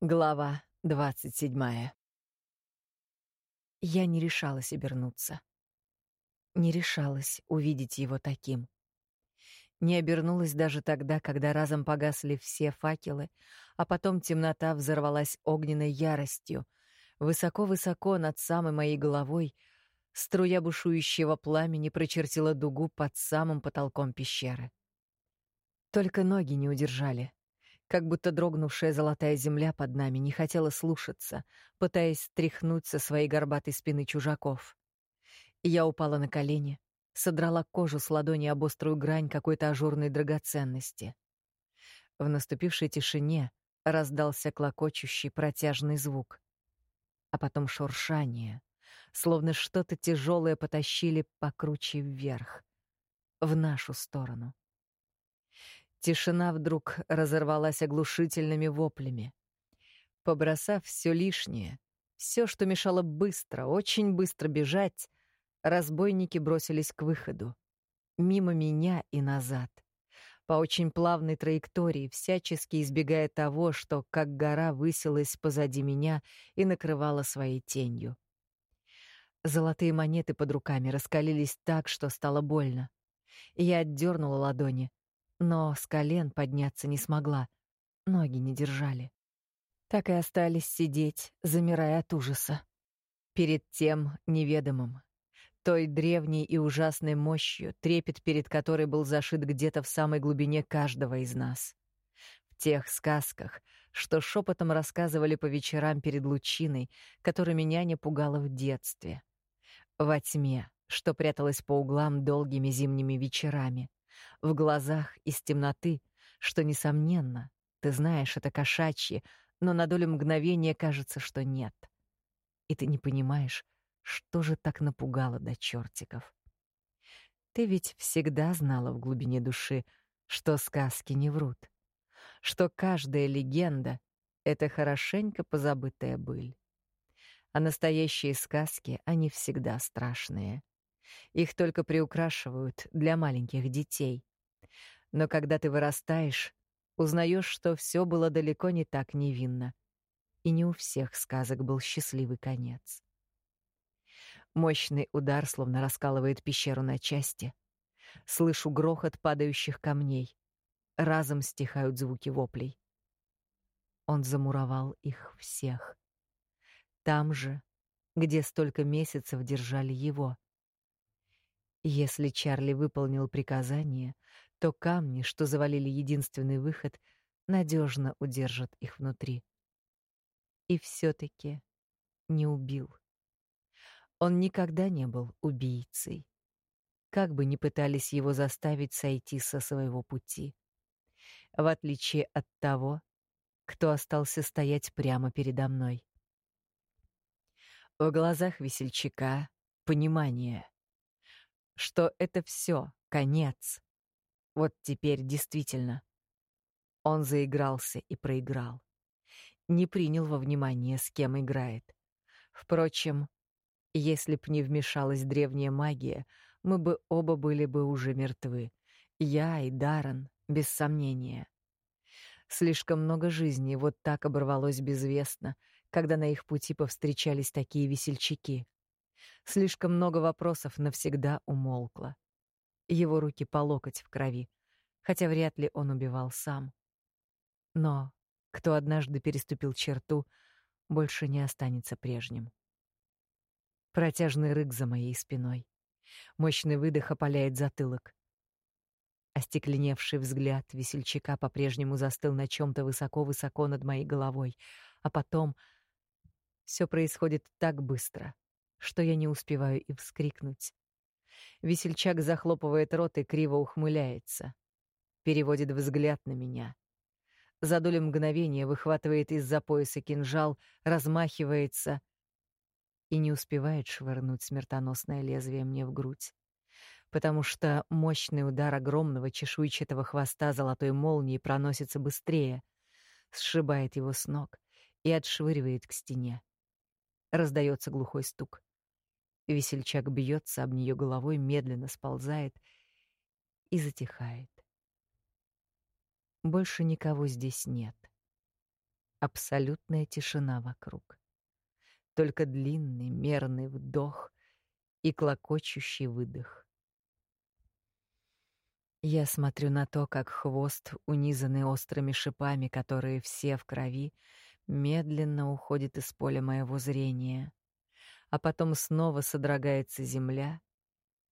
Глава двадцать седьмая. Я не решалась обернуться. Не решалась увидеть его таким. Не обернулась даже тогда, когда разом погасли все факелы, а потом темнота взорвалась огненной яростью. Высоко-высоко над самой моей головой струя бушующего пламени прочертила дугу под самым потолком пещеры. Только ноги не удержали — как будто дрогнувшая золотая земля под нами не хотела слушаться, пытаясь стряхнуть со своей горбатой спины чужаков. Я упала на колени, содрала кожу с ладони об острую грань какой-то ажурной драгоценности. В наступившей тишине раздался клокочущий протяжный звук, а потом шуршание, словно что-то тяжелое потащили покруче вверх, в нашу сторону. Тишина вдруг разорвалась оглушительными воплями. Побросав все лишнее, все, что мешало быстро, очень быстро бежать, разбойники бросились к выходу. Мимо меня и назад. По очень плавной траектории, всячески избегая того, что как гора высилась позади меня и накрывала своей тенью. Золотые монеты под руками раскалились так, что стало больно. Я отдернула ладони, но с колен подняться не смогла, ноги не держали. Так и остались сидеть, замирая от ужаса. Перед тем неведомым, той древней и ужасной мощью, трепет перед которой был зашит где-то в самой глубине каждого из нас. В тех сказках, что шепотом рассказывали по вечерам перед лучиной, которая меня не пугала в детстве. Во тьме, что пряталась по углам долгими зимними вечерами в глазах из темноты, что, несомненно, ты знаешь, это кошачье, но на долю мгновения кажется, что нет. И ты не понимаешь, что же так напугало до чертиков. Ты ведь всегда знала в глубине души, что сказки не врут, что каждая легенда — это хорошенько позабытая быль. А настоящие сказки, они всегда страшные. Их только приукрашивают для маленьких детей. Но когда ты вырастаешь, узнаешь, что все было далеко не так невинно. И не у всех сказок был счастливый конец. Мощный удар словно раскалывает пещеру на части. Слышу грохот падающих камней. Разом стихают звуки воплей. Он замуровал их всех. Там же, где столько месяцев держали его — если Чарли выполнил приказание, то камни, что завалили единственный выход, надежно удержат их внутри. И все таки не убил. Он никогда не был убийцей. Как бы ни пытались его заставить сойти со своего пути. В отличие от того, кто остался стоять прямо передо мной. В глазах весельчака понимание что это все, конец. Вот теперь действительно. Он заигрался и проиграл. Не принял во внимание, с кем играет. Впрочем, если б не вмешалась древняя магия, мы бы оба были бы уже мертвы. Я и Даррен, без сомнения. Слишком много жизней вот так оборвалось безвестно, когда на их пути повстречались такие весельчаки. Слишком много вопросов навсегда умолкло. Его руки по локоть в крови, хотя вряд ли он убивал сам. Но кто однажды переступил черту, больше не останется прежним. Протяжный рык за моей спиной. Мощный выдох опаляет затылок. Остекленевший взгляд весельчака по-прежнему застыл на чем то высоко-высоко над моей головой, а потом все происходит так быстро — что я не успеваю и вскрикнуть. Весельчак захлопывает рот и криво ухмыляется. Переводит взгляд на меня. За долю мгновения выхватывает из-за пояса кинжал, размахивается и не успевает швырнуть смертоносное лезвие мне в грудь. Потому что мощный удар огромного чешуйчатого хвоста золотой молнии проносится быстрее, сшибает его с ног и отшвыривает к стене. Раздается глухой стук. Весельчак бьется об нее головой, медленно сползает и затихает. Больше никого здесь нет. Абсолютная тишина вокруг. Только длинный мерный вдох и клокочущий выдох. Я смотрю на то, как хвост, унизанный острыми шипами, которые все в крови, медленно уходит из поля моего зрения, а потом снова содрогается земля,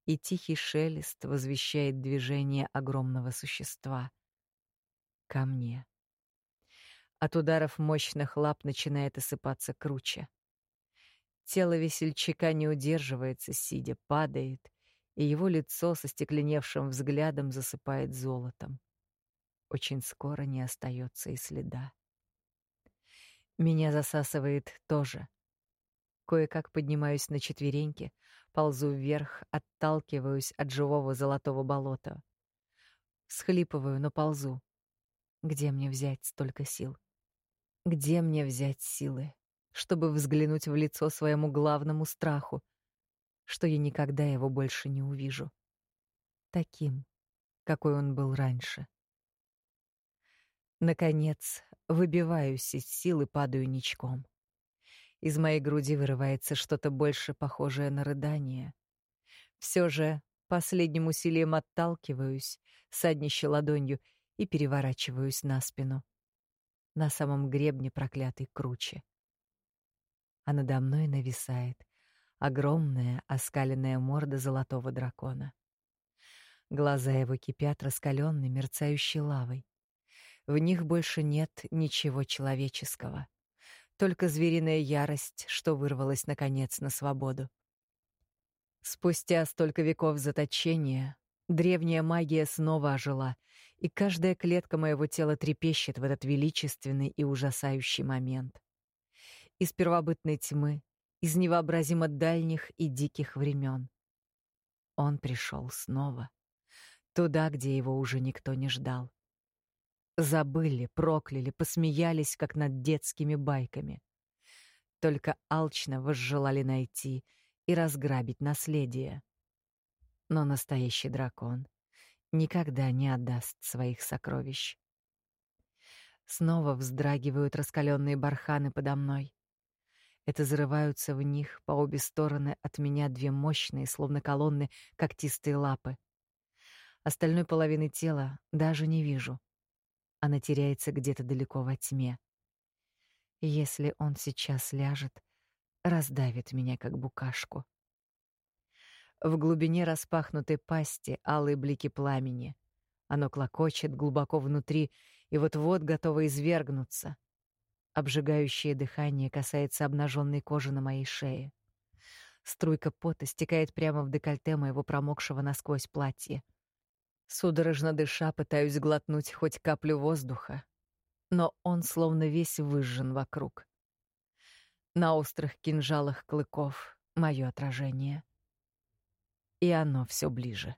и тихий шелест возвещает движение огромного существа ко мне. От ударов мощных лап начинает осыпаться круче. Тело весельчака не удерживается, сидя, падает, и его лицо со стекленевшим взглядом засыпает золотом. Очень скоро не остается и следа. Меня засасывает тоже. Кое-как поднимаюсь на четвереньки, ползу вверх, отталкиваюсь от живого золотого болота. Схлипываю, но ползу. Где мне взять столько сил? Где мне взять силы, чтобы взглянуть в лицо своему главному страху — что я никогда его больше не увижу. Таким, какой он был раньше. Наконец, выбиваюсь из сил и падаю ничком. Из моей груди вырывается что-то больше похожее на рыдание. Все же последним усилием отталкиваюсь, саднище ладонью, и переворачиваюсь на спину. На самом гребне проклятой круче. А надо мной нависает огромная оскаленная морда золотого дракона. Глаза его кипят раскаленной, мерцающей лавой. В них больше нет ничего человеческого, только звериная ярость, что вырвалась наконец на свободу. Спустя столько веков заточения древняя магия снова ожила, и каждая клетка моего тела трепещет в этот величественный и ужасающий момент. Из первобытной тьмы из невообразимо дальних и диких времен. Он пришел снова, туда, где его уже никто не ждал. Забыли, прокляли, посмеялись, как над детскими байками. Только алчно возжелали найти и разграбить наследие. Но настоящий дракон никогда не отдаст своих сокровищ. Снова вздрагивают раскаленные барханы подо мной. Это зарываются в них по обе стороны от меня две мощные, словно колонны, когтистые лапы. Остальной половины тела даже не вижу. Она теряется где-то далеко во тьме. Если он сейчас ляжет, раздавит меня как букашку. В глубине распахнутой пасти алые блики пламени. Оно клокочет глубоко внутри и вот-вот готово извергнуться. Обжигающее дыхание касается обнаженной кожи на моей шее. Струйка пота стекает прямо в декольте моего промокшего насквозь платья. Судорожно дыша, пытаюсь глотнуть хоть каплю воздуха, но он словно весь выжжен вокруг. На острых кинжалах клыков — мое отражение. И оно все ближе.